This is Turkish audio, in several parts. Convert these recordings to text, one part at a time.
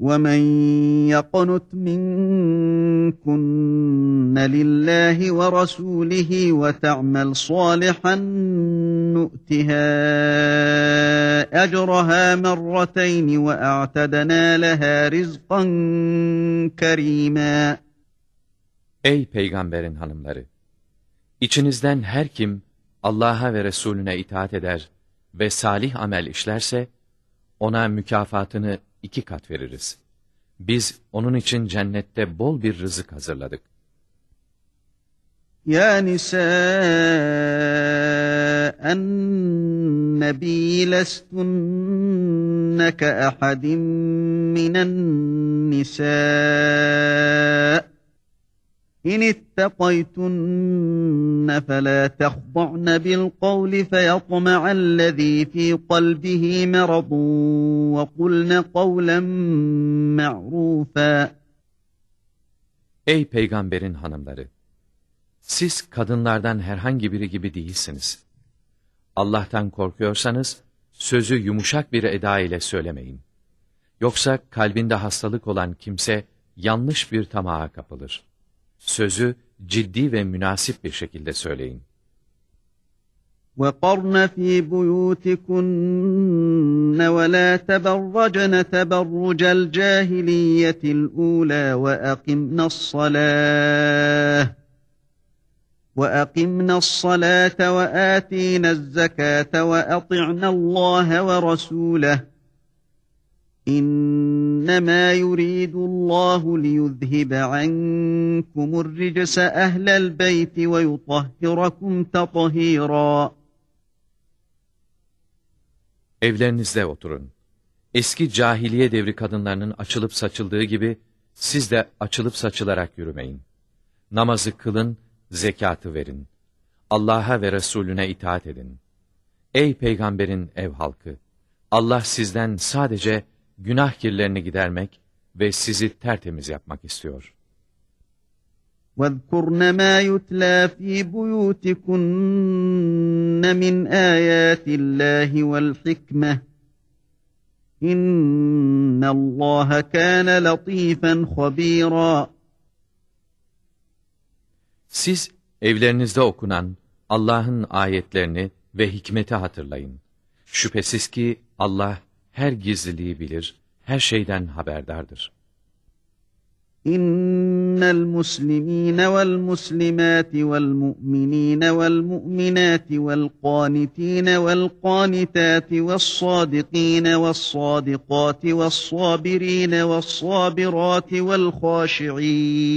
ومن يقنت منكن لله ورسوله وتعمل صالحا نؤتها اجرها مرتين واعتدنا لها رزقا كريما Ey peygamberin hanımları! İçinizden her kim Allah'a ve Resulüne itaat eder ve salih amel işlerse, ona mükafatını iki kat veririz. Biz onun için cennette bol bir rızık hazırladık. Ya nisa'en nebi lestunne ke ahadin minen nisa' إن اتقيتن فلا تخضعن بالقول فيطمع الذي في قلبه مرض وقلن قولا معروفا Ey peygamberin hanımları! Siz kadınlardan herhangi biri gibi değilsiniz. Allah'tan korkuyorsanız, sözü yumuşak bir eda ile söylemeyin. Yoksa kalbinde hastalık olan kimse, yanlış bir tamaha kapılır. Sözü ciddi ve münasip bir şekilde söyleyin. وقرن في بيوتكن ولا تبرجن تبرج الجاهلية الأولى وأقمنا الصلاة وأقمنا الصلاة وآتينا الزكاة وأطعنا الله ورسوله İnnemâ yuridullahu liyuzhibe ankumur ricse ehlel beyti ve yutahhirakum tatahira. Evlerinizde oturun. Eski cahiliye devri kadınlarının açılıp saçıldığı gibi siz de açılıp saçılarak yürümeyin. Namazı kılın, zekatı verin. Allah'a ve Resulüne itaat edin. Ey peygamberin ev halkı! Allah sizden sadece günah kirlerini gidermek ve sizi tertemiz yapmak istiyor. واذكرن ما يتلى في بيوتكن من آيات الله والحكمة إن الله كان لطيفا خبيرا Siz evlerinizde okunan Allah'ın ayetlerini ve hikmeti hatırlayın. Şüphesiz ki Allah her gizliliği bilir, her şeyden haberdardır. إن المسلمين والمسلمات والمؤمنين والمؤمنات والقانتين والقانتات والصادقين والصادقات والصابرين والصابرات والخاشعين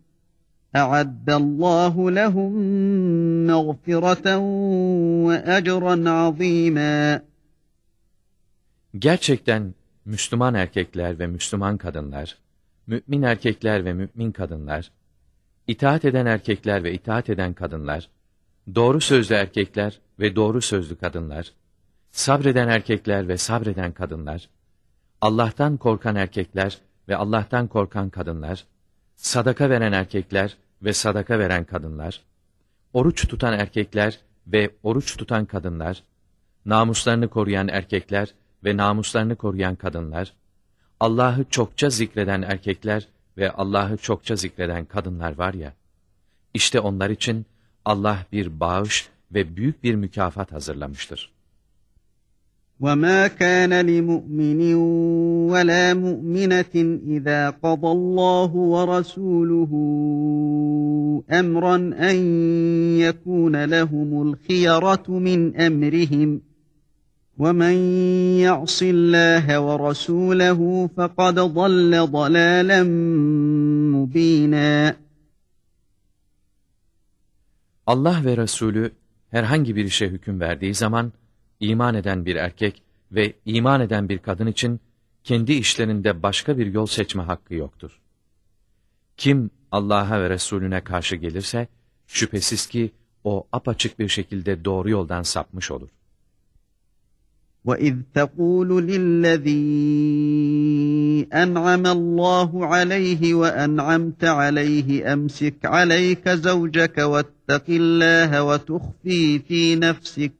أعد الله لهم مغفرة وأجرا عظيما Gerçekten Müslüman erkekler ve Müslüman kadınlar, mümin erkekler ve mümin kadınlar, itaat eden erkekler ve itaat eden kadınlar, doğru sözlü erkekler ve doğru sözlü kadınlar, sabreden erkekler ve sabreden kadınlar, Allah'tan korkan erkekler ve Allah'tan korkan kadınlar, sadaka veren erkekler ve sadaka veren kadınlar, oruç tutan erkekler ve oruç tutan kadınlar, namuslarını koruyan erkekler ve namuslarını koruyan kadınlar, Allah'ı çokça zikreden erkekler ve Allah'ı çokça zikreden kadınlar var ya, işte onlar için Allah bir bağış ve büyük bir mükafat hazırlamıştır. وما كان لمؤمن ولا مؤمنة إذا قضى الله ورسوله أمرا أن يكون لهم الخيرة من أمرهم وَمَنْ يَعْصِ اللّٰهَ وَرَسُولَهُ فَقَدْ ضَلَّ ضَلَالًا مُب۪ينًا Allah ve Resulü herhangi bir işe hüküm verdiği zaman, iman eden bir erkek ve iman eden bir kadın için kendi işlerinde başka bir yol seçme hakkı yoktur. Kim Allah'a ve Resulüne karşı gelirse, şüphesiz ki o apaçık bir şekilde doğru yoldan sapmış olur. وَإِذْ تَقُولُ لِلَّذ۪ي أَنْعَمَ اللّٰهُ عَلَيْهِ وَأَنْعَمْتَ عَلَيْهِ أَمْسِكْ عَلَيْكَ زَوْجَكَ وَاتَّقِ اللّٰهَ وَتُخْفِي ف۪ي نَفْسِكَ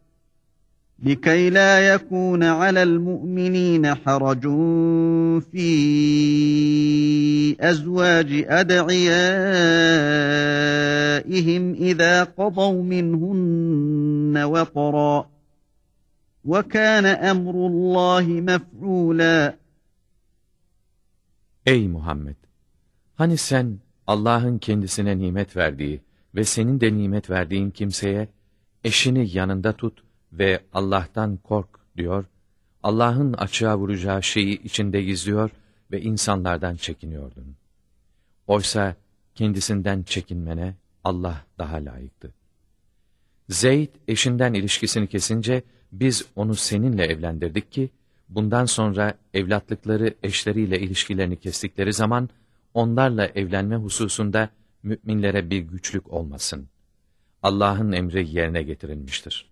لِكَيْ لَا يَكُونَ عَلَى الْمُؤْمِنِينَ حَرَجٌ فِي أَزْوَاجِ أَدْعِيَائِهِمْ إِذَا قَضَوْا مِنْهُنَّ وَطَرًا وَكَانَ أَمْرُ اللّٰهِ مَفْعُولًا Ey Muhammed! Hani sen Allah'ın kendisine nimet verdiği ve senin de nimet verdiğin kimseye eşini yanında tut ve Allah'tan kork diyor, Allah'ın açığa vuracağı şeyi içinde gizliyor ve insanlardan çekiniyordun. Oysa kendisinden çekinmene Allah daha layıktı. Zeyd eşinden ilişkisini kesince biz onu seninle evlendirdik ki, bundan sonra evlatlıkları eşleriyle ilişkilerini kestikleri zaman, onlarla evlenme hususunda müminlere bir güçlük olmasın. Allah'ın emri yerine getirilmiştir.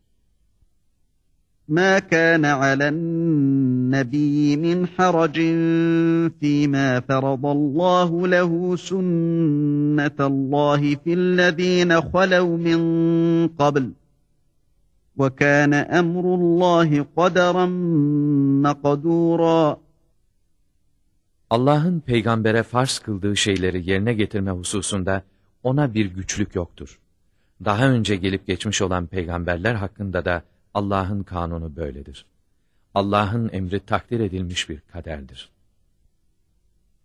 ما كان على النبي من حرج فيما فرض الله له سنة الله في الذين خلوا من قبل وكان أمر الله قدرا مقدورا Allah'ın peygambere farz kıldığı şeyleri yerine getirme hususunda ona bir güçlük yoktur. Daha önce gelip geçmiş olan peygamberler hakkında da Allah'ın kanunu böyledir. Allah'ın emri takdir edilmiş bir kaderdir.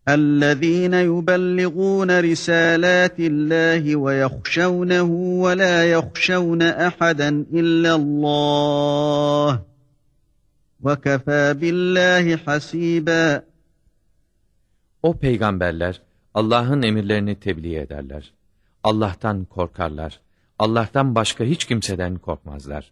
اَلَّذ۪ينَ يُبَلِّغُونَ رِسَالَاتِ اللّٰهِ وَيَخْشَوْنَهُ وَلَا يَخْشَوْنَ اَحَدًا اِلَّا اللّٰهِ وَكَفَى بِاللّٰهِ حَس۪يبًا O peygamberler Allah'ın emirlerini tebliğ ederler. Allah'tan korkarlar. Allah'tan başka hiç kimseden korkmazlar.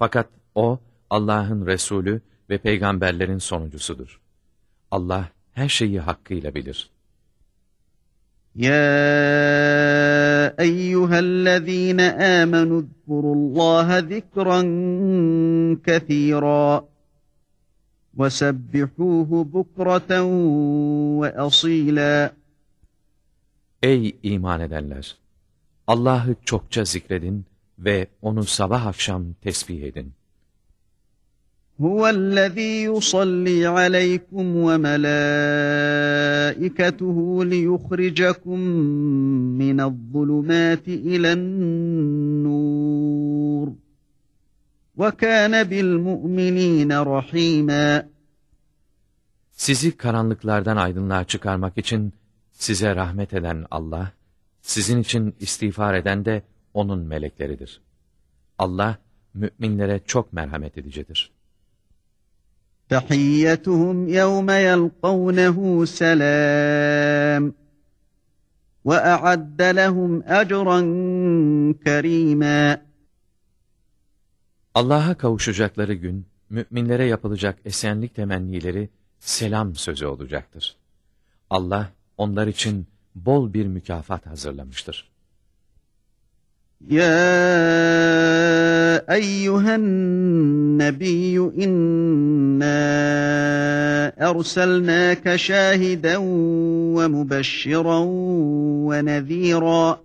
Fakat o Allah'ın Resulü ve peygamberlerin sonuncusudur. Allah her şeyi hakkıyla bilir. Ya eyyühellezîne âmenü zkurullâhe zikran kethîrâ ve sebbihuhu bukraten ve asîlâ. Ey iman edenler! Allah'ı çokça zikredin ve onu sabah akşam tesbih edin. Huvellezî yusallî aleykum ve melâiketuhu liyukhricakum minezzulumâti ilennûr. Ve kâne bil mu'minîne rahîmâ. Sizi karanlıklardan aydınlığa çıkarmak için size rahmet eden Allah, sizin için istiğfar eden de onun melekleridir. Allah müminlere çok merhamet edicidir. Tahiyyetuhum yevme yelkavnehu selam. Ve a'adde lehum ecran kerîmâ. Allah'a kavuşacakları gün, müminlere yapılacak esenlik temennileri selam sözü olacaktır. Allah onlar için bol bir mükafat hazırlamıştır. يا ايها النبي انا ارسلناك شاهدا ومبشرا ونذيرا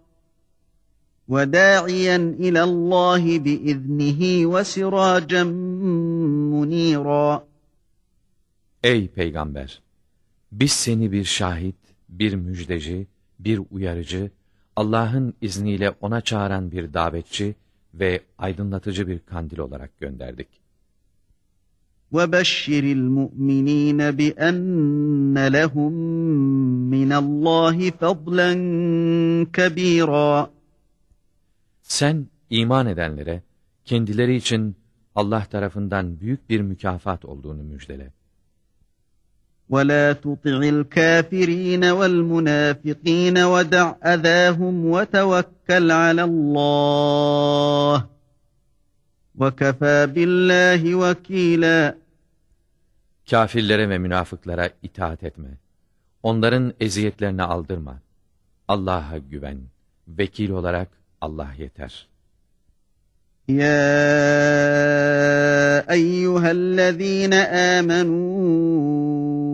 وداعيا الى الله باذنه وسراجا منيرا Ey peygamber! Biz seni bir şahit, bir müjdeci, bir uyarıcı Allah'ın izniyle ona çağıran bir davetçi ve aydınlatıcı bir kandil olarak gönderdik. وَبَشِّرِ الْمُؤْمِنِينَ بِأَنَّ لَهُمْ مِنَ اللّٰهِ فَضْلًا كَب۪يرًا Sen iman edenlere kendileri için Allah tarafından büyük bir mükafat olduğunu müjdele. ولا تطع الكافرين والمنافقين ودع أذاهم وتوكل على الله وكفى بالله وكيلا Kafirlere ve münafıklara itaat etme. Onların eziyetlerini aldırma. Allah'a güven. Vekil olarak Allah yeter. يا أيها الذين آمنوا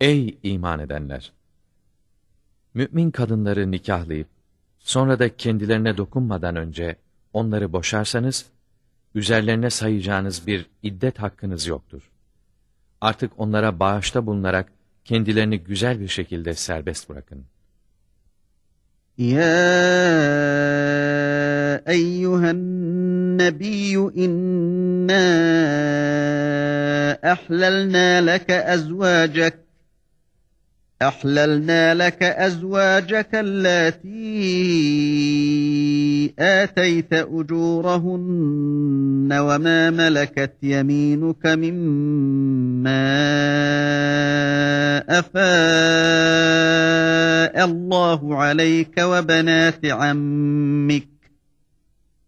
Ey iman edenler! Mümin kadınları nikahlayıp, sonra da kendilerine dokunmadan önce onları boşarsanız, üzerlerine sayacağınız bir iddet hakkınız yoktur. Artık onlara bağışta bulunarak kendilerini güzel bir şekilde serbest bırakın. Ya eyyühen nebiyyü inna ahlelna leke ezvacek أحللنا لك أزواجك اللاتي آتيت أجورهن وما ملكت يمينك مما أفاء الله عليك وبنات عمك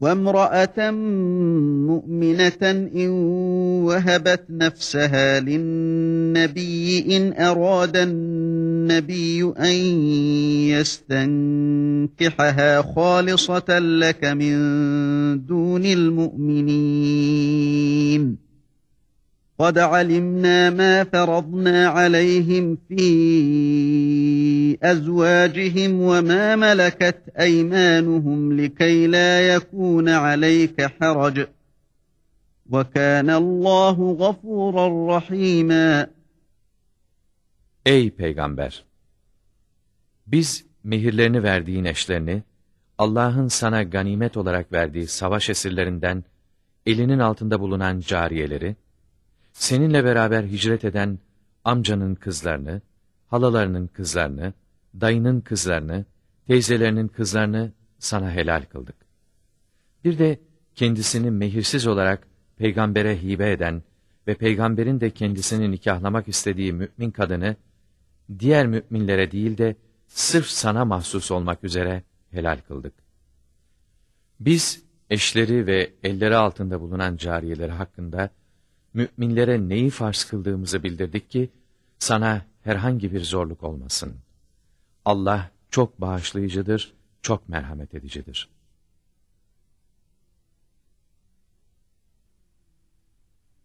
وامرأة مؤمنة إن وهبت نفسها للنبي إن أراد النبي أن يستنكحها خالصة لك من دون المؤمنين. قد علمنا ما فرضنا عليهم في أزواجهم وما ملكت أيمانهم لكي لا يكون عليك حرج وكان الله غفورا رحيما Ey Peygamber! Biz mehirlerini verdiğin eşlerini, Allah'ın sana ganimet olarak verdiği savaş esirlerinden, elinin altında bulunan cariyeleri, seninle beraber hicret eden amcanın kızlarını, halalarının kızlarını, dayının kızlarını, teyzelerinin kızlarını sana helal kıldık. Bir de kendisini mehirsiz olarak peygambere hibe eden ve peygamberin de kendisini nikahlamak istediği mümin kadını, diğer müminlere değil de sırf sana mahsus olmak üzere helal kıldık. Biz eşleri ve elleri altında bulunan cariyeleri hakkında müminlere neyi farz kıldığımızı bildirdik ki sana herhangi bir zorluk olmasın. Allah çok bağışlayıcıdır, çok merhamet edicidir.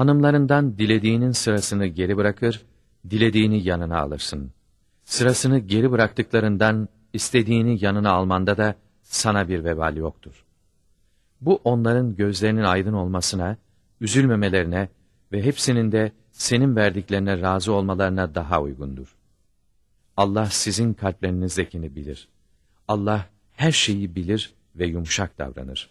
Hanımlarından dilediğinin sırasını geri bırakır, dilediğini yanına alırsın. Sırasını geri bıraktıklarından istediğini yanına almanda da sana bir vebal yoktur. Bu onların gözlerinin aydın olmasına, üzülmemelerine ve hepsinin de senin verdiklerine razı olmalarına daha uygundur. Allah sizin kalplerinizdekini bilir. Allah her şeyi bilir ve yumuşak davranır.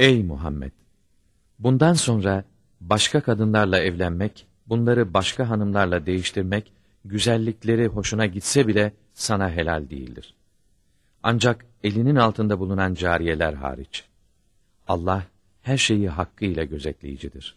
Ey Muhammed! Bundan sonra başka kadınlarla evlenmek, bunları başka hanımlarla değiştirmek, güzellikleri hoşuna gitse bile sana helal değildir. Ancak elinin altında bulunan cariyeler hariç. Allah her şeyi hakkıyla gözetleyicidir.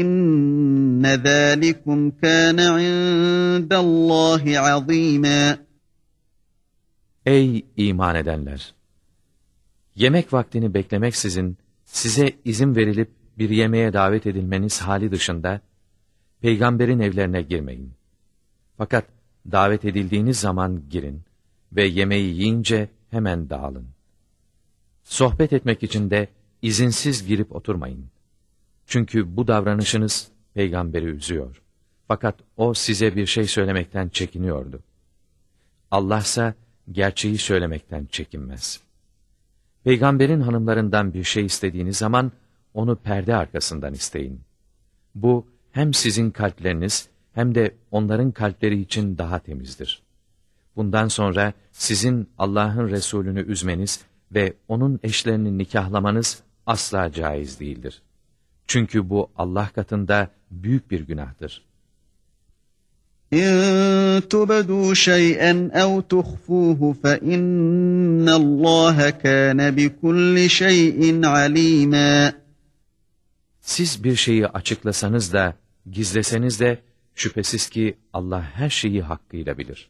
İnne zâlikum kâne indellâhi azîmâ. Ey iman edenler! Yemek vaktini beklemeksizin size izin verilip bir yemeğe davet edilmeniz hali dışında peygamberin evlerine girmeyin. Fakat davet edildiğiniz zaman girin ve yemeği yiyince hemen dağılın. Sohbet etmek için de izinsiz girip oturmayın. Çünkü bu davranışınız peygamberi üzüyor. Fakat o size bir şey söylemekten çekiniyordu. Allah ise gerçeği söylemekten çekinmez.'' Peygamberin hanımlarından bir şey istediğiniz zaman onu perde arkasından isteyin. Bu hem sizin kalpleriniz hem de onların kalpleri için daha temizdir. Bundan sonra sizin Allah'ın Resulünü üzmeniz ve onun eşlerini nikahlamanız asla caiz değildir. Çünkü bu Allah katında büyük bir günahtır. إن تبدوا شيئا أو تخفوه فإن الله كان بكل شيء عليما Siz bir şeyi açıklasanız da, gizleseniz de, şüphesiz ki Allah her şeyi hakkıyla bilir.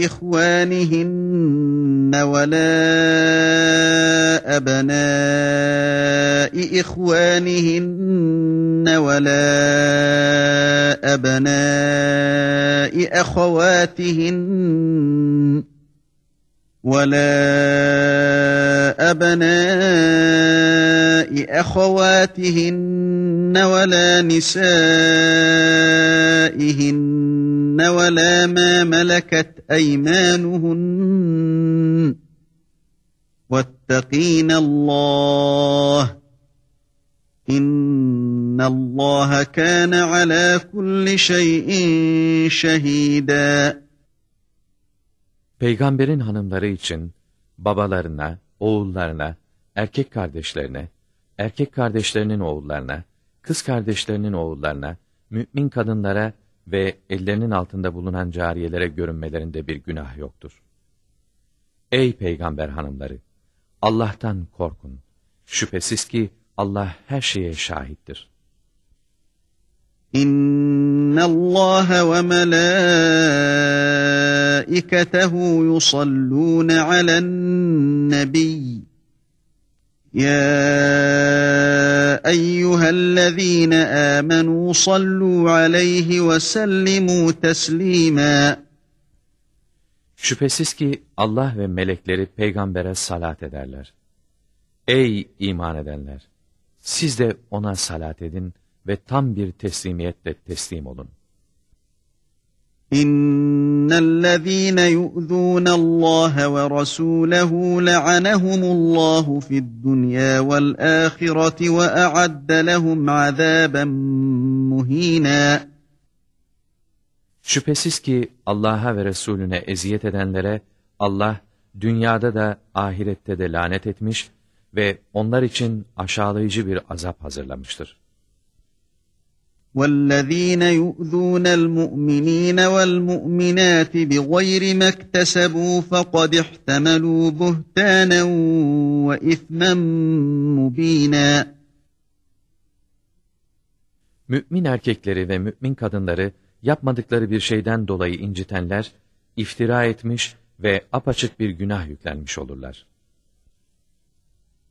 إخوانهن ولا أبناء إخوانهن ولا أبناء أخواتهن ولا أبناء أخواتهن ولا نسائهن ولا ما ملكت أيمانهن واتقين الله إن الله كان على كل شيء شهيداً Peygamberin hanımları için babalarına, oğullarına, erkek kardeşlerine, erkek kardeşlerinin oğullarına, kız kardeşlerinin oğullarına, mümin kadınlara ve ellerinin altında bulunan cariyelere görünmelerinde bir günah yoktur. Ey peygamber hanımları! Allah'tan korkun. Şüphesiz ki Allah her şeye şahittir. İnna Allah ve melaiketehu yusallun alen nebiy. يا ايها الذين امنوا صلوا عليه وسلموا تسليما Şüphesiz ki Allah ve melekleri peygambere salat ederler. Ey iman edenler! Siz de ona salat edin ve tam bir teslimiyetle teslim olun. İnnellezîne yu'zûnallâhe ve rasûlehu le'anehumullâhu fid-dunyâ vel-âhireti ve a'adde lehum azâben. Şüphesiz ki Allah'a ve Resulüne eziyet edenlere Allah dünyada da ahirette de lanet etmiş ve onlar için aşağılayıcı bir azap hazırlamıştır. وَالَّذ۪ينَ يُؤْذُونَ الْمُؤْمِن۪ينَ وَالْمُؤْمِنَاتِ بِغَيْرِ مَا اكْتَسَبُوا فَقَدْ احْتَمَلُوا بُهْتَانًا وَإِثْمًا مُب۪ينًا Mümin erkekleri ve mümin kadınları yapmadıkları bir şeyden dolayı incitenler, iftira etmiş ve apaçık bir günah yüklenmiş olurlar.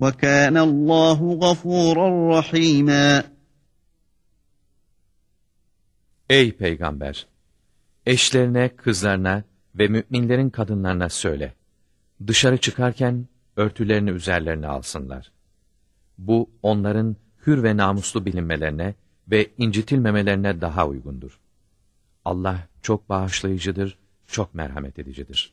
وَكَانَ اللّٰهُ غَفُورًا رَحِيمًا Ey Peygamber! Eşlerine, kızlarına ve müminlerin kadınlarına söyle. Dışarı çıkarken örtülerini üzerlerine alsınlar. Bu onların hür ve namuslu bilinmelerine ve incitilmemelerine daha uygundur. Allah çok bağışlayıcıdır, çok merhamet edicidir.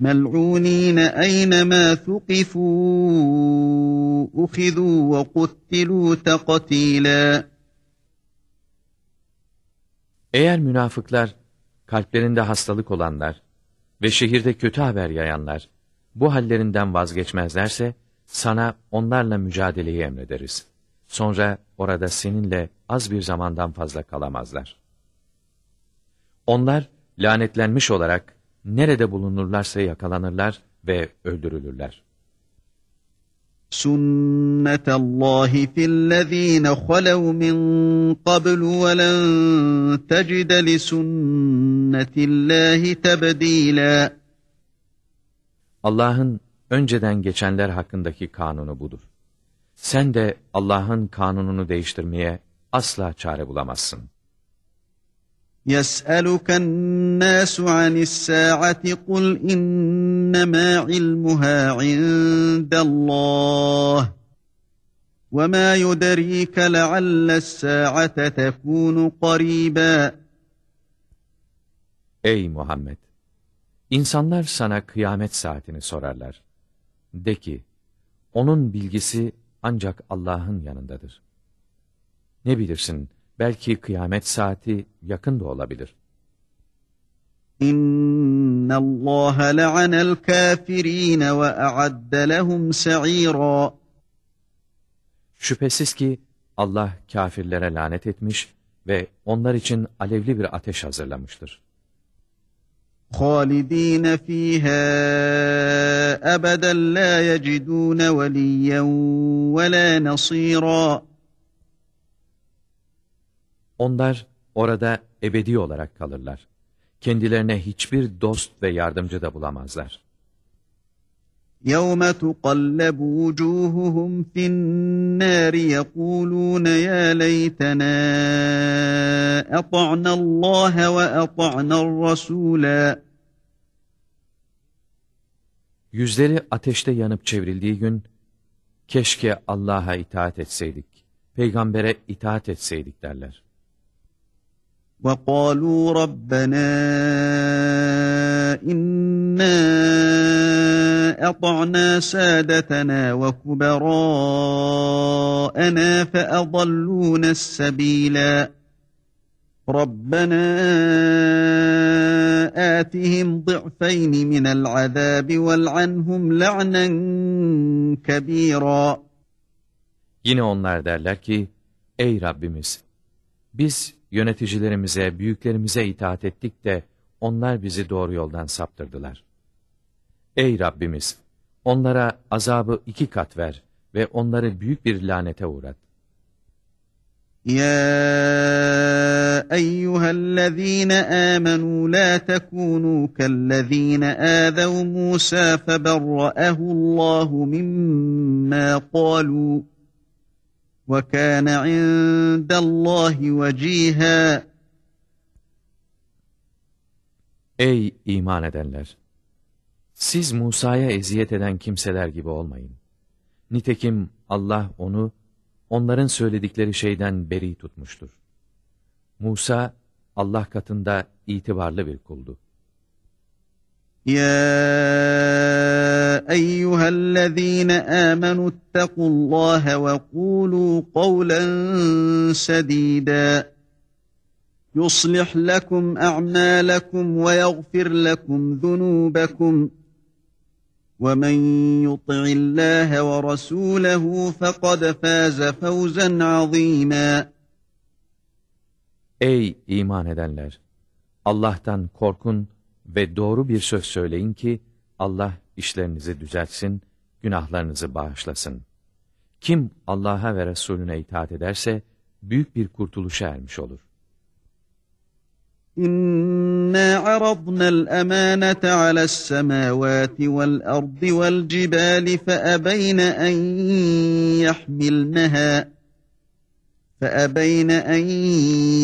مَلْعُون۪ينَ اَيْنَمَا ثُقِفُوا اُخِذُوا وَقُتِّلُوا تَقَت۪يلًا Eğer münafıklar, kalplerinde hastalık olanlar ve şehirde kötü haber yayanlar, bu hallerinden vazgeçmezlerse, sana onlarla mücadeleyi emrederiz. Sonra orada seninle az bir zamandan fazla kalamazlar. Onlar, lanetlenmiş olarak, nerede bulunurlarsa yakalanırlar ve öldürülürler. سُنَّةَ اللّٰهِ فِي الَّذ۪ينَ خَلَوْا مِنْ قَبْلُ وَلَنْ تَجِدَ لِسُنَّةِ اللّٰهِ تَبْد۪يلًا Allah'ın önceden geçenler hakkındaki kanunu budur. Sen de Allah'ın kanununu değiştirmeye asla çare bulamazsın. يسألك الناس عن الساعة قل إنما علمها عند الله وَمَا يُدَرِيكَ لَعَلَّ السَّاعَةَ تَكُونُ قَرِيبًا Ey Muhammed! İnsanlar sana kıyamet saatini sorarlar. De ki, onun bilgisi ancak Allah'ın yanındadır. Ne bilirsin, belki kıyamet saati yakın da olabilir. İnna Allah la'anel kafirin ve a'adde lehum sa'ira. Şüphesiz ki Allah kafirlere lanet etmiş ve onlar için alevli bir ateş hazırlamıştır. خالدين فيها أبدا لا يجدون وليا ولا نصيرا Onlar orada ebedi olarak kalırlar. Kendilerine hiçbir dost ve yardımcı da bulamazlar. يَوْمَ تُقَلَّبُ وُجُوهُهُمْ فِي النَّارِ يَقُولُونَ يَا لَيْتَنَا أَطَعْنَا اللّٰهَ وَأَطَعْنَا الرَّسُولَا Yüzleri ateşte yanıp çevrildiği gün, keşke Allah'a itaat etseydik, peygambere itaat etseydik derler. وَقَالُوا رَبَّنَا إِنَّا أَطَعْنَا سَادَتَنَا وَكُبَرَاءَنَا فَأَضَلُّونَا السَّبِيلَا رَبَّنَا آتِهِمْ ضِعْفَيْنِ مِنَ الْعَذَابِ وَالْعَنْهُمْ لَعْنًا كَبِيرًا Yine onlar derler ki, Ey Rabbimiz! Biz yöneticilerimize, büyüklerimize itaat ettik de onlar bizi doğru yoldan saptırdılar. Ey Rabbimiz! Onlara azabı iki kat ver ve onları büyük bir lanete uğrat. Ya eyyühellezîne âmenû lâ tekûnû kellezîne âzev Musa feberra'ehullâhu mimmâ kâlû. وكان عند الله وجيها Ey iman edenler! Siz Musa'ya eziyet eden kimseler gibi olmayın. Nitekim Allah onu onların söyledikleri şeyden beri tutmuştur. Musa, Allah katında itibarlı bir kuldu. يا ايها الذين امنوا اتقوا الله وقولوا قولا سديدا يصلح لكم اعمالكم ويغفر لكم ذنوبكم وَمَنْ يُطِعِ اللّٰهَ وَرَسُولَهُ فَقَدْ فَازَ فَوْزًا عَظ۪يمًا Ey iman edenler! Allah'tan korkun ve doğru bir söz söyleyin ki Allah işlerinizi düzeltsin, günahlarınızı bağışlasın. Kim Allah'a ve Resulüne itaat ederse büyük bir kurtuluşa ermiş olur. İnna aradna'l emanete ala's semawati vel ardı vel cibali fe ebeyne en yahmilnaha فأبين أن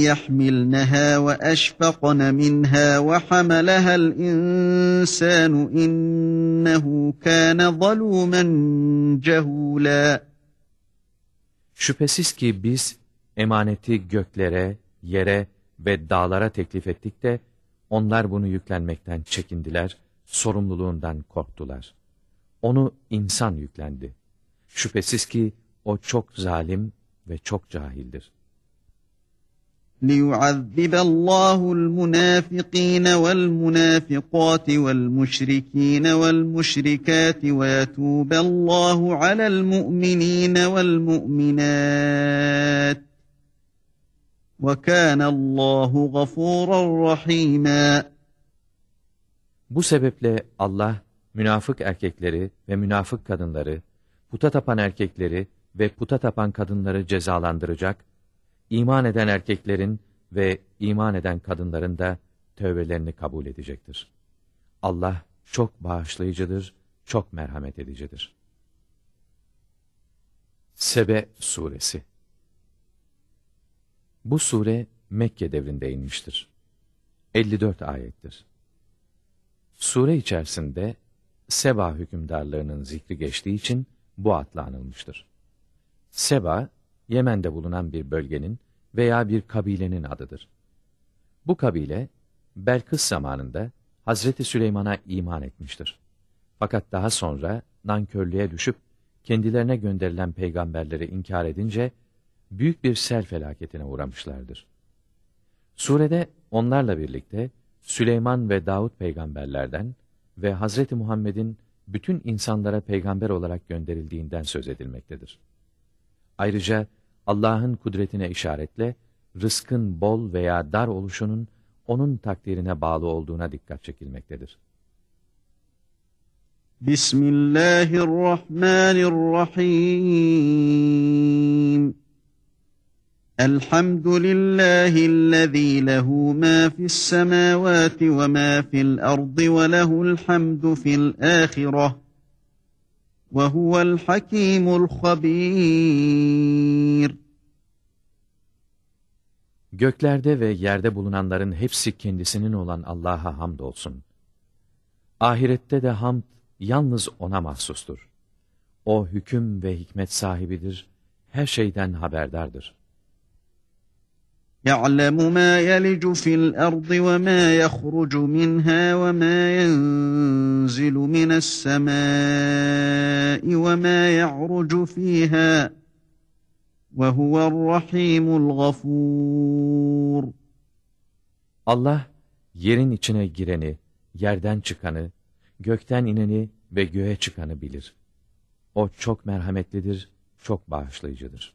يحملنها وأشفقن منها وحملها الإنسان إنه كان ظلوما جهولا Şüphesiz ki biz emaneti göklere, yere ve dağlara teklif ettik de, onlar bunu yüklenmekten çekindiler, sorumluluğundan korktular. Onu insan yüklendi. Şüphesiz ki o çok zalim ve çok cahildir. لِيُعَذِّبَ اللّٰهُ الْمُنَافِق۪ينَ وَالْمُنَافِقَاتِ وَالْمُشْرِك۪ينَ وَالْمُشْرِكَاتِ وَيَتُوبَ اللّٰهُ عَلَى الْمُؤْمِن۪ينَ وَالْمُؤْمِنَاتِ وَكَانَ اللّٰهُ غَفُورًا رَحِيمًا Bu sebeple Allah, münafık erkekleri ve münafık kadınları, puta tapan erkekleri ve puta tapan kadınları cezalandıracak, iman eden erkeklerin ve iman eden kadınların da tövbelerini kabul edecektir. Allah çok bağışlayıcıdır, çok merhamet edicidir. Sebe Suresi Bu sure Mekke devrinde inmiştir. 54 ayettir. Sure içerisinde Seba hükümdarlığının zikri geçtiği için bu adla anılmıştır. Seba, Yemen'de bulunan bir bölgenin veya bir kabilenin adıdır. Bu kabile, Belkıs zamanında Hazreti Süleyman'a iman etmiştir. Fakat daha sonra nankörlüğe düşüp kendilerine gönderilen peygamberleri inkar edince büyük bir sel felaketine uğramışlardır. Surede onlarla birlikte Süleyman ve Davut peygamberlerden ve Hazreti Muhammed'in bütün insanlara peygamber olarak gönderildiğinden söz edilmektedir. Ayrıca Allah'ın kudretine işaretle rızkın bol veya dar oluşunun onun takdirine bağlı olduğuna dikkat çekilmektedir. Bismillahirrahmanirrahim. Elhamdülillahillezî lehu mâ fissemâvâti ve mâ fil ardı ve lehul hamdu fil âhireh. Huvel hakîmul habîr. Göklerde ve yerde bulunanların hepsi kendisinin olan Allah'a hamdolsun. Ahirette de hamd yalnız O'na mahsustur. O hüküm ve hikmet sahibidir, her şeyden haberdardır. يَعْلَمُ مَا يَلِجُ فِي الْأَرْضِ وَمَا يَخْرُجُ مِنْهَا وَمَا يَنْزِلُ مِنَ السَّمَاءِ وَمَا يَعْرُجُ فِيهَا وَهُوَ الرَّحِيمُ الْغَفُورُ Allah, yerin içine gireni, yerden çıkanı, gökten ineni ve göğe çıkanı bilir. O çok merhametlidir, çok bağışlayıcıdır.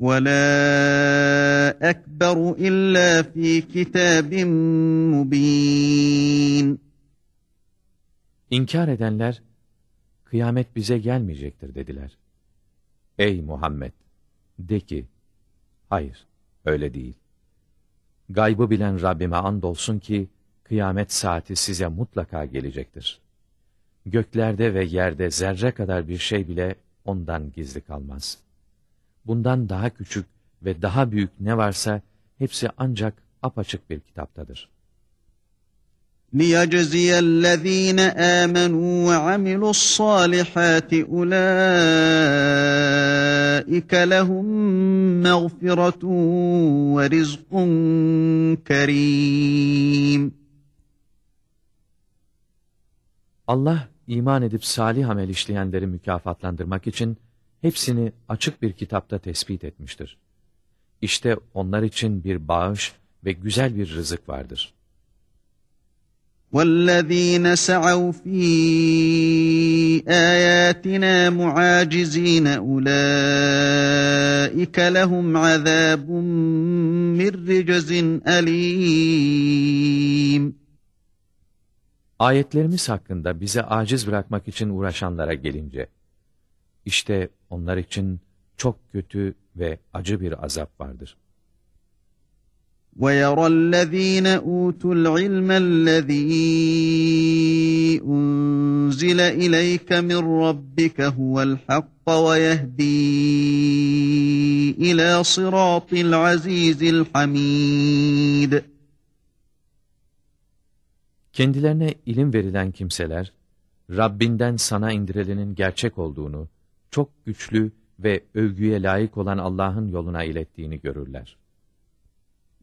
ولا أكبر إلا في كتاب مبين İnkar edenler, kıyamet bize gelmeyecektir dediler. Ey Muhammed! De ki, hayır, öyle değil. Gaybı bilen Rabbime andolsun ki, kıyamet saati size mutlaka gelecektir. Göklerde ve yerde zerre kadar bir şey bile ondan gizli kalmaz. Bundan daha küçük ve daha büyük ne varsa, hepsi ancak apaçık bir kitaptadır.'' لِيَجْزِيَ الَّذ۪ينَ آمَنُوا وَعَمِلُوا الصَّالِحَاتِ اُولَٰئِكَ لَهُمْ مَغْفِرَةٌ وَرِزْقٌ كَرِيمٌ Allah iman edip salih amel işleyenleri mükafatlandırmak için hepsini açık bir kitapta tespit etmiştir. İşte onlar için bir bağış ve güzel bir rızık vardır.'' وَالَّذ۪ينَ سَعَوْا ف۪ي آيَاتِنَا مُعَاجِز۪ينَ اُولَٰئِكَ لَهُمْ عَذَابٌ مِّنْ رِجَزٍ أَل۪يمٌ Ayetlerimiz hakkında bize aciz bırakmak için uğraşanlara gelince, işte onlar için çok kötü ve acı bir azap vardır. وَيَرَى الَّذ۪ينَ اُوتُوا الْعِلْمَ الَّذ۪ي اُنْزِلَ اِلَيْكَ مِنْ رَبِّكَ هُوَ الْحَقَّ وَيَهْد۪ي اِلَى صِرَاطِ الْعَز۪يزِ الْحَم۪يدِ Kendilerine ilim verilen kimseler, Rabbinden sana indirilenin gerçek olduğunu, çok güçlü ve övgüye layık olan Allah'ın yoluna ilettiğini görürler.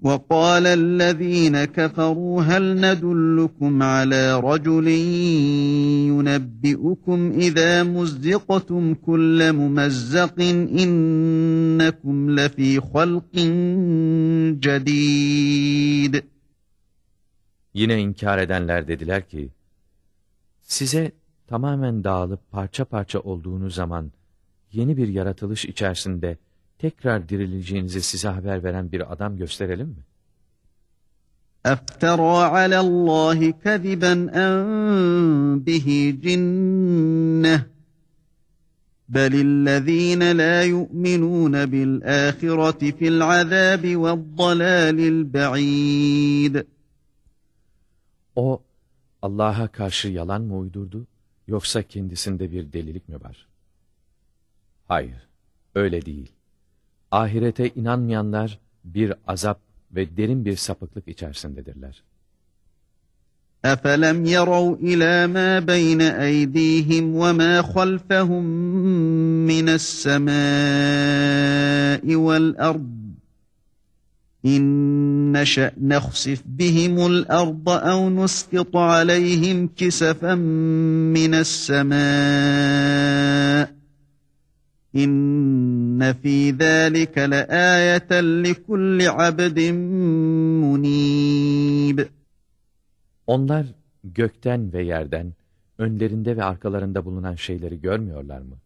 وَقَالَ الَّذ۪ينَ كَفَرُوا هَلْ نَدُلُّكُمْ عَلَى رَجُلٍ يُنَبِّئُكُمْ اِذَا مُزِّقَتُمْ كُلَّ مُمَزَّقٍ اِنَّكُمْ لَف۪ي خَلْقٍ جَد۪يدٍ Yine inkar edenler dediler ki, size tamamen dağılıp parça parça olduğunuz zaman yeni bir yaratılış içerisinde tekrar dirileceğinizi size haber veren bir adam gösterelim mi? اَفْتَرَى عَلَى اللّٰهِ كَذِبًا اَنْ بِهِ جِنَّةً بل الذين لا يؤمنون بالآخرة في العذاب والضلال البعيد O Allah'a karşı yalan mı uydurdu yoksa kendisinde bir delilik mi var? Hayır, öyle değil. Ahirete inanmayanlar bir azap ve derin bir sapıklık içerisindedirler. أفلم يروا إلى ما بين أيديهم وما خلفهم من السماء والأرض İnne şe nehsif bihimul arda ev nuskit aleyhim kisefen mines semâ. İnne fî zâlike le âyeten li kulli abdin. Onlar gökten ve yerden, önlerinde ve arkalarında bulunan şeyleri görmüyorlar mı?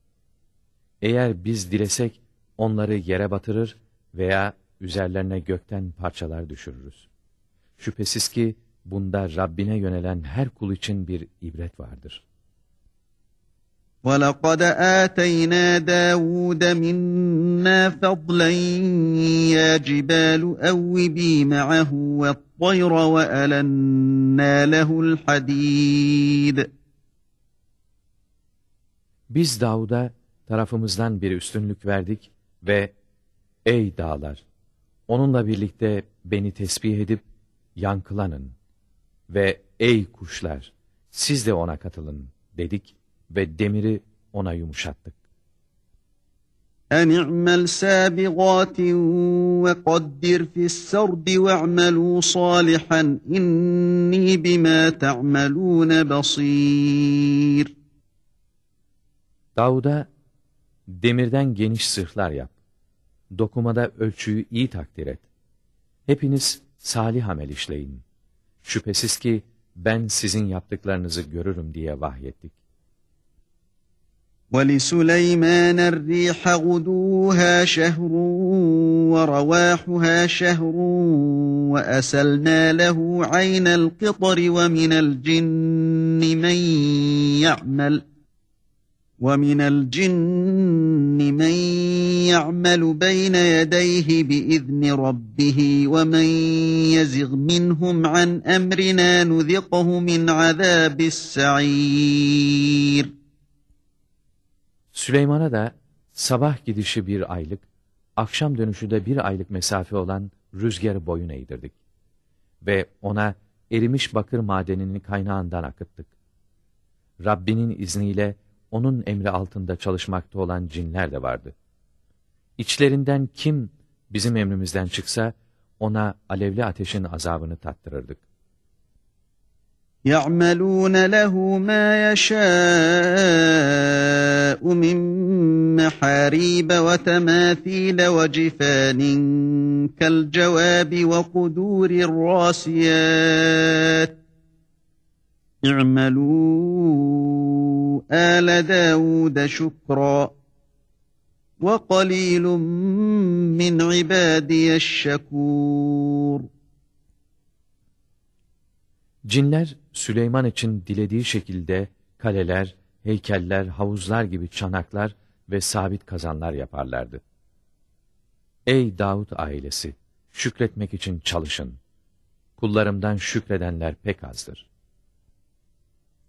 Eğer biz dilesek onları yere batırır veya üzerlerine gökten parçalar düşürürüz. Şüphesiz ki bunda Rabbine yönelen her kul için bir ibret vardır. وَلَقَدْ آتَيْنَا دَاوُودَ مِنَّا فَضْلًا يَا جِبَالُ أَوِّبِي مَعَهُ وَالطَّيْرَ وَأَلَنَّا لَهُ الْحَدِيدَ Biz Davud'a tarafımızdan bir üstünlük verdik ve ey dağlar Onunla birlikte beni tesbih edip yankılanın ve ey kuşlar siz de ona katılın dedik ve demiri ona yumuşattık. En i'mel sabigatin ve kaddir fissardi ve i'melû salihan inni bima te'melûne basir. Davud'a demirden geniş sırtlar yaptı Dokumada ölçüyü iyi takdir et. Hepiniz salih amel işleyin. Şüphesiz ki ben sizin yaptıklarınızı görürüm diye vahyettik. وَلِسُلَيْمَانَ الرِّيحَ غُدُوهَا شَهْرٌ وَرَوَاحُهَا شَهْرٌ وَأَسَلْنَا لَهُ عَيْنَ الْقِطَرِ وَمِنَ الْجِنِّ مَنْ يَعْمَلُ وَمِنَ الْجِنِّ مَنْ يَعْمَلُ بَيْنَ يَدَيْهِ بِإِذْنِ رَبِّهِ وَمَنْ يَزِغْ مِنْهُمْ عَنْ أَمْرِنَا نُذِقْهُ مِنْ عَذَابِ السَّعِيرِ Süleyman'a da sabah gidişi bir aylık, akşam dönüşü de bir aylık mesafe olan rüzgarı boyun eğdirdik. Ve ona erimiş bakır madenini kaynağından akıttık. Rabbinin izniyle onun emri altında çalışmakta olan cinler de vardı. İçlerinden kim bizim emrimizden çıksa ona alevli ateşin azabını tattırırdık. يَعْمَلُونَ لَهُ مَا يَشَاءُ مِنْ مَحَارِيبَ وَتَمَاثِيلَ وَجِفَانٍ كَالْجَوَابِ وَقُدُورِ الرَّاسِيَاتِ اعْمَلُوا آلَ دَاوُودَ شُكْرًا وَقَلِيلٌ مِّنْ عِبَادِيَ الشَّكُورِ Cinler Süleyman için dilediği şekilde kaleler, heykeller, havuzlar gibi çanaklar ve sabit kazanlar yaparlardı. Ey Davud ailesi! Şükretmek için çalışın. Kullarımdan şükredenler pek azdır.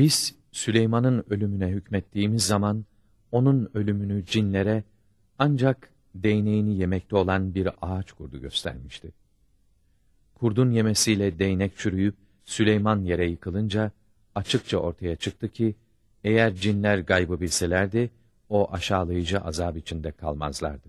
Biz Süleyman'ın ölümüne hükmettiğimiz zaman onun ölümünü cinlere ancak değneğini yemekte olan bir ağaç kurdu göstermişti. Kurdun yemesiyle değnek çürüyüp Süleyman yere yıkılınca açıkça ortaya çıktı ki eğer cinler gaybı bilselerdi o aşağılayıcı azap içinde kalmazlardı.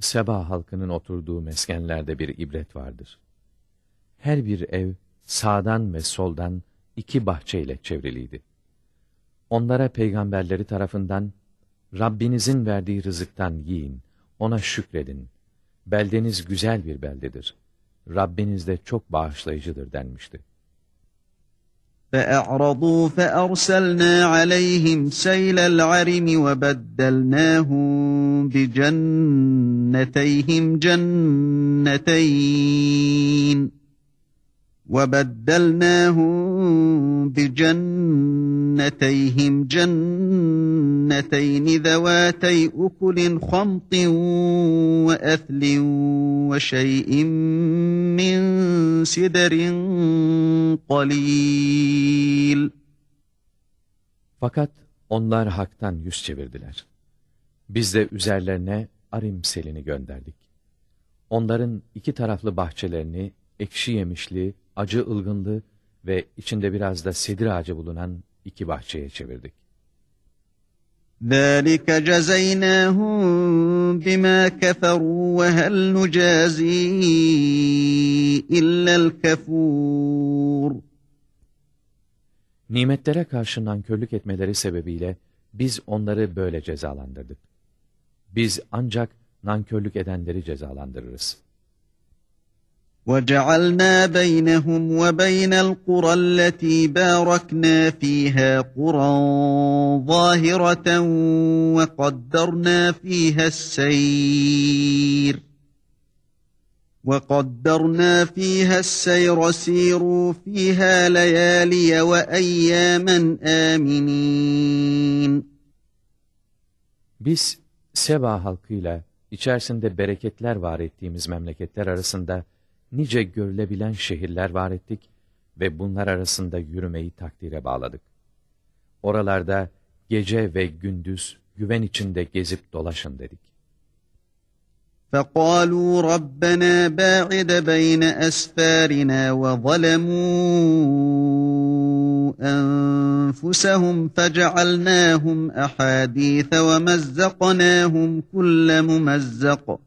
Seba halkının oturduğu meskenlerde bir ibret vardır. Her bir ev sağdan ve soldan iki bahçeyle çevriliydi. Onlara peygamberleri tarafından Rabbinizin verdiği rızıktan yiyin, ona şükredin. Beldeniz güzel bir beldedir. Rabbiniz de çok bağışlayıcıdır denmişti. فأعرضوا فأرسلنا عليهم سيل العرم وبدلناهم بجنتيهم جنتين. وبدلناهم بجنتيهم جنتين ذواتي أكل خمط وأثل وشيء من سدر قليل Fakat onlar haktan yüz çevirdiler. Biz de üzerlerine arim selini gönderdik. Onların iki taraflı bahçelerini ekşi yemişli, acı ılgınlı ve içinde biraz da sedir ağacı bulunan iki bahçeye çevirdik. ذَٰلِكَ جَزَيْنَاهُمْ بِمَا كَفَرُوا وَهَلْ نُجَازِي إِلَّا الْكَفُورِ Nimetlere karşı nankörlük etmeleri sebebiyle biz onları böyle cezalandırdık. Biz ancak nankörlük edenleri cezalandırırız. وَجَعَلْنَا بَيْنَهُمْ وَبَيْنَ الْقُرَى الَّتِي بَارَكْنَا فِيهَا قُرًى ظَاهِرَةً وَقَدَّرْنَا فِيهَا السَّيْرَ وَقَدَّرْنَا فِيهَا السَّيْرَ سِيرُوا فِيهَا لَيَالِيَ وَأَيَّامًا آمِنِينَ. Biz Seba halkıyla içerisinde bereketler var ettiğimiz memleketler arasında nice görülebilen şehirler var ettik ve bunlar arasında yürümeyi takdire bağladık. Oralarda gece ve gündüz güven içinde gezip dolaşın dedik. فَقَالُوا رَبَّنَا بَاعِدَ بَيْنَ أَسْفَارِنَا وَظَلَمُوا أَنفُسَهُمْ فَجَعَلْنَاهُمْ أَحَادِيثَ وَمَزَّقْنَاهُمْ كُلَّ مُمَزَّقٍ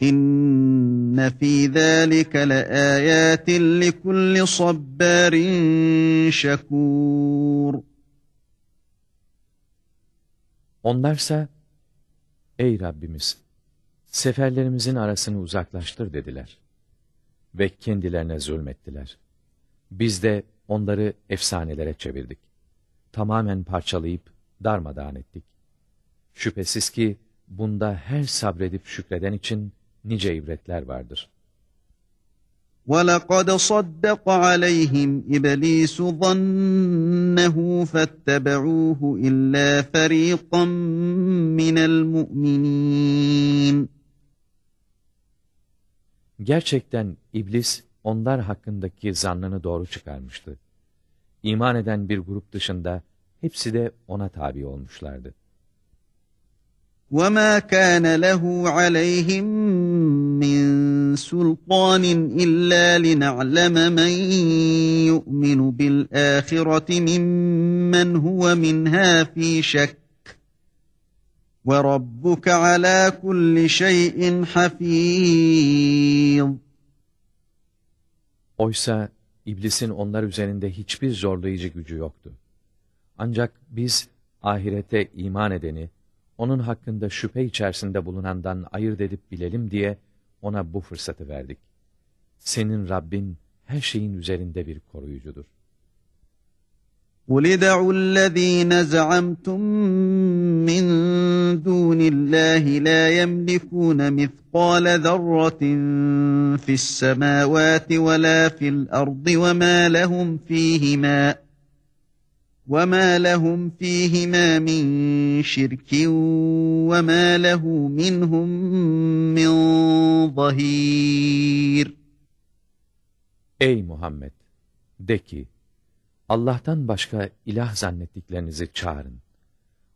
İnne fî zâlike le âyâtin li kulli. Onlarsa, Ey Rabbimiz! Seferlerimizin arasını uzaklaştır dediler. Ve kendilerine zulmettiler. Biz de onları efsanelere çevirdik. Tamamen parçalayıp darmadağın ettik. Şüphesiz ki bunda her sabredip şükreden için nice ibretler vardır. وَلَقَدْ صَدَّقَ عَلَيْهِمْ إِبْلِيسُ ظَنَّهُ فَاتَّبَعُوهُ إِلَّا فَرِيقًا مِنَ الْمُؤْمِنِينَ Gerçekten iblis onlar hakkındaki zannını doğru çıkarmıştı. İman eden bir grup dışında hepsi de ona tabi olmuşlardı. وَمَا كَانَ لَهُ عَلَيْهِمْ مِنْ سُلْطَانٍ إِلَّا لِنَعْلَمَ مَنْ يُؤْمِنُ بِالْآخِرَةِ مِمَّنْ هُوَ مِنْهَا فِي شَكٍّ وَرَبُّكَ عَلَى كُلِّ شَيْءٍ حَفِيظٌ Oysa iblisin onlar üzerinde hiçbir zorlayıcı gücü yoktu. Ancak biz ahirete iman edeni, onun hakkında şüphe içerisinde bulunandan ayırt edip bilelim diye ona bu fırsatı verdik. Senin Rabbin her şeyin üzerinde bir koruyucudur. قُلِ ادْعُوا الَّذ۪ينَ زَعَمْتُمْ مِنْ دُونِ اللّٰهِ لَا يَمْلِكُونَ مِثْقَالَ ذَرَّةٍ فِي السَّمَاوَاتِ وَلَا فِي الْأَرْضِ وَمَا لَهُمْ ف۪يهِمَا وَمَا لَهُمْ ف۪يهِمَا مِنْ شِرْكٍ وَمَا لَهُ مِنْهُمْ مِنْ ظَهِيرٍ Ey Muhammed! De ki, Allah'tan başka ilah zannettiklerinizi çağırın.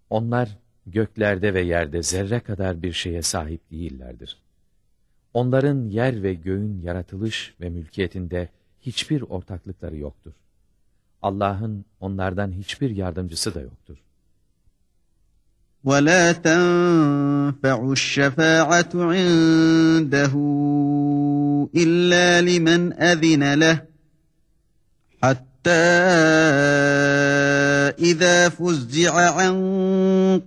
Onlar göklerde ve yerde zerre kadar bir şeye sahip değillerdir. Onların yer ve göğün yaratılış ve mülkiyetinde hiçbir ortaklıkları yoktur. Allah'ın onlardan hiçbir yardımcısı da yoktur. وَلَا تَنْفَعُ الشَّفَاعَةُ عِنْدَهُ إِلَّا لِمَنْ أَذِنَ لَهُ حَتَّى إِذَا فُزِّعَ عَنْ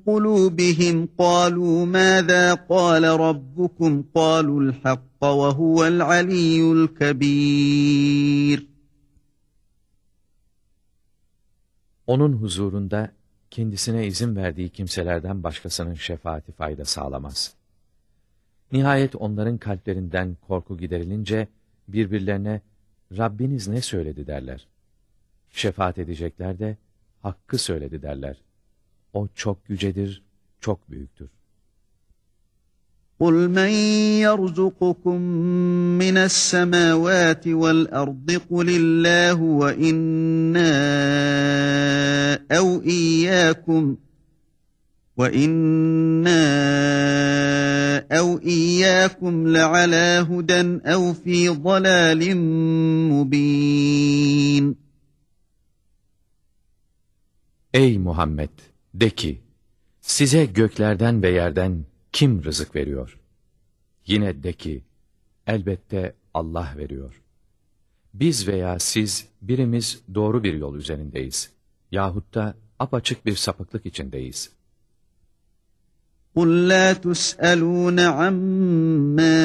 قُلُوبِهِمْ قَالُوا مَاذَا قَالَ رَبُّكُمْ قَالُوا الْحَقَّ وَهُوَ الْعَلِيُّ الْكَبِيرُ Onun huzurunda kendisine izin verdiği kimselerden başkasının şefaati fayda sağlamaz. Nihayet onların kalplerinden korku giderilince birbirlerine Rabbiniz ne söyledi derler. Şefaat edecekler de hakkı söyledi derler. O çok yücedir, çok büyüktür. قُلْ مَنْ يَرْزُقُكُمْ مِنَ السَّمَاوَاتِ وَالْأَرْضِ قُلِ اللّٰهُ وَإِنَّا اَوْ اِيَّاكُمْ وَإِنَّا اَوْ اِيَّاكُمْ لَعَلَى هُدًى اَوْ ف۪ي ضَلَالٍ مُب۪ينٍ Ey Muhammed! De ki, size göklerden ve yerden kim rızık veriyor? Yine de ki, elbette Allah veriyor. Biz veya siz birimiz doğru bir yol üzerindeyiz. Yahut da apaçık bir sapıklık içindeyiz. قُلْ لَا تُسْأَلُونَ عَمَّا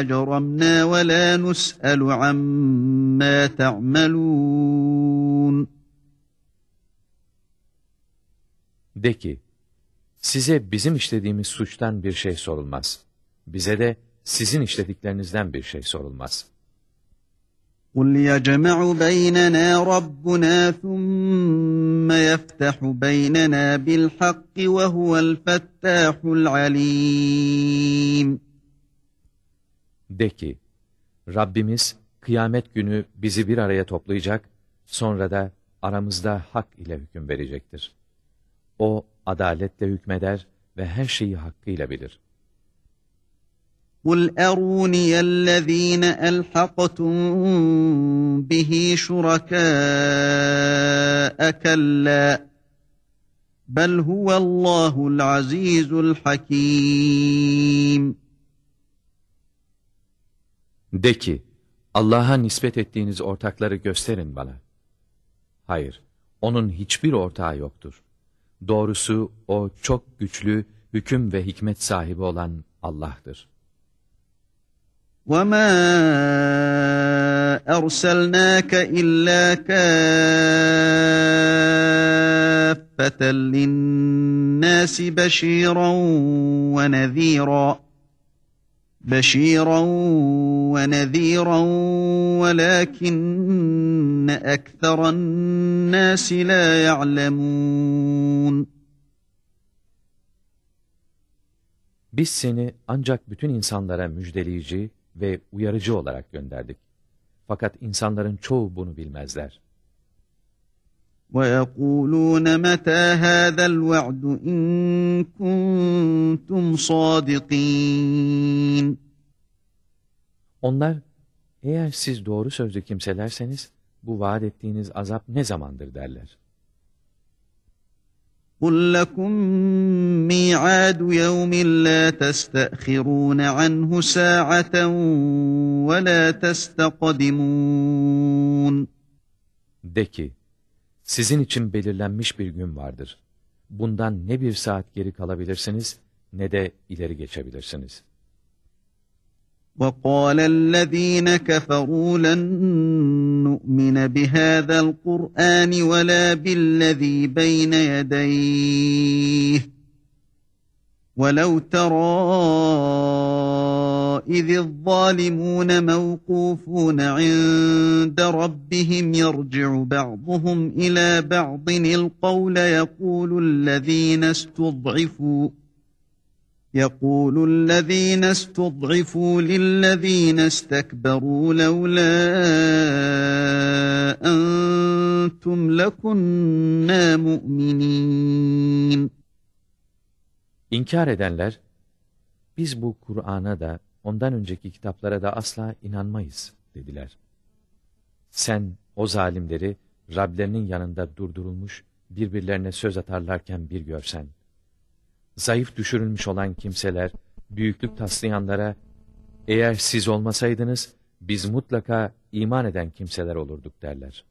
أَجْرَمْنَا وَلَا نُسْأَلُ عَمَّا تَعْمَلُونَ De ki, size bizim işlediğimiz suçtan bir şey sorulmaz. Bize de sizin işlediklerinizden bir şey sorulmaz. قُلْ يَجْمَعُ بَيْنَنَا رَبُّنَا ثُمَّ يَفْتَحُ بَيْنَنَا بِالْحَقِّ وَهُوَ الْفَتَّاحُ الْعَلِيمُ De ki, Rabbimiz kıyamet günü bizi bir araya toplayacak, sonra da aramızda hak ile hüküm verecektir. O adaletle hükmeder ve her şeyi hakkıyla bilir. قُلْ أَرُونِيَ الَّذ۪ينَ أَلْحَقْتُمْ بِهِ شُرَكَاءَ كَلَّا بَلْ هُوَ اللّٰهُ الْعَز۪يزُ الْحَك۪يمُ De ki, Allah'a nispet ettiğiniz ortakları gösterin bana. Hayır, onun hiçbir ortağı yoktur. Doğrusu o çok güçlü, hüküm ve hikmet sahibi olan Allah'tır. وَمَا أَرْسَلْنَاكَ إِلَّا كَافَّةً لِلنَّاسِ بَشِيرًا وَنَذ۪يرًا بَشِيرًا وَنَذ۪يرًا وَلَكِنَّ أَكْثَرَ النَّاسِ لَا يَعْلَمُونَ Biz seni ancak bütün insanlara müjdeleyici ve uyarıcı olarak gönderdik. Fakat insanların çoğu bunu bilmezler. وَيَقُولُونَ مَتَى هَذَا الْوَعْدُ اِنْ كُنْتُمْ صَادِقِينَ Onlar, eğer siz doğru sözlü kimselerseniz, bu vaat ettiğiniz azap ne zamandır derler. قُلْ لَكُمْ مِيعَادُ يَوْمٍ لَا تَسْتَأْخِرُونَ عَنْهُ سَاعَةً وَلَا تَسْتَقَدِمُونَ De ki, sizin için belirlenmiş bir gün vardır. Bundan ne bir saat geri kalabilirsiniz, ne de ileri geçebilirsiniz. وَقَالَ الَّذ۪ينَ كَفَرُوا لَنْ نُؤْمِنَ بِهَذَا الْقُرْآنِ وَلَا بِالَّذ۪ي بَيْنَ يَدَيْهِ وَلَوْ تَرَى إذ الظالمون موقوفون عند ربهم يرجع بعضهم إلى بعض القول يقول الذين استضعفوا يقول الذين استضعفوا للذين استكبروا لولا أنتم لكنا مؤمنين. İnkar edenler, biz bu Kur'an'a da ondan önceki kitaplara da asla inanmayız dediler. Sen o zalimleri Rablerinin yanında durdurulmuş birbirlerine söz atarlarken bir görsen. Zayıf düşürülmüş olan kimseler büyüklük taslayanlara eğer siz olmasaydınız biz mutlaka iman eden kimseler olurduk derler.